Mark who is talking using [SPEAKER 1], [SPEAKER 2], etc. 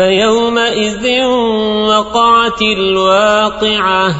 [SPEAKER 1] فيومئذ وقعت الواقعة.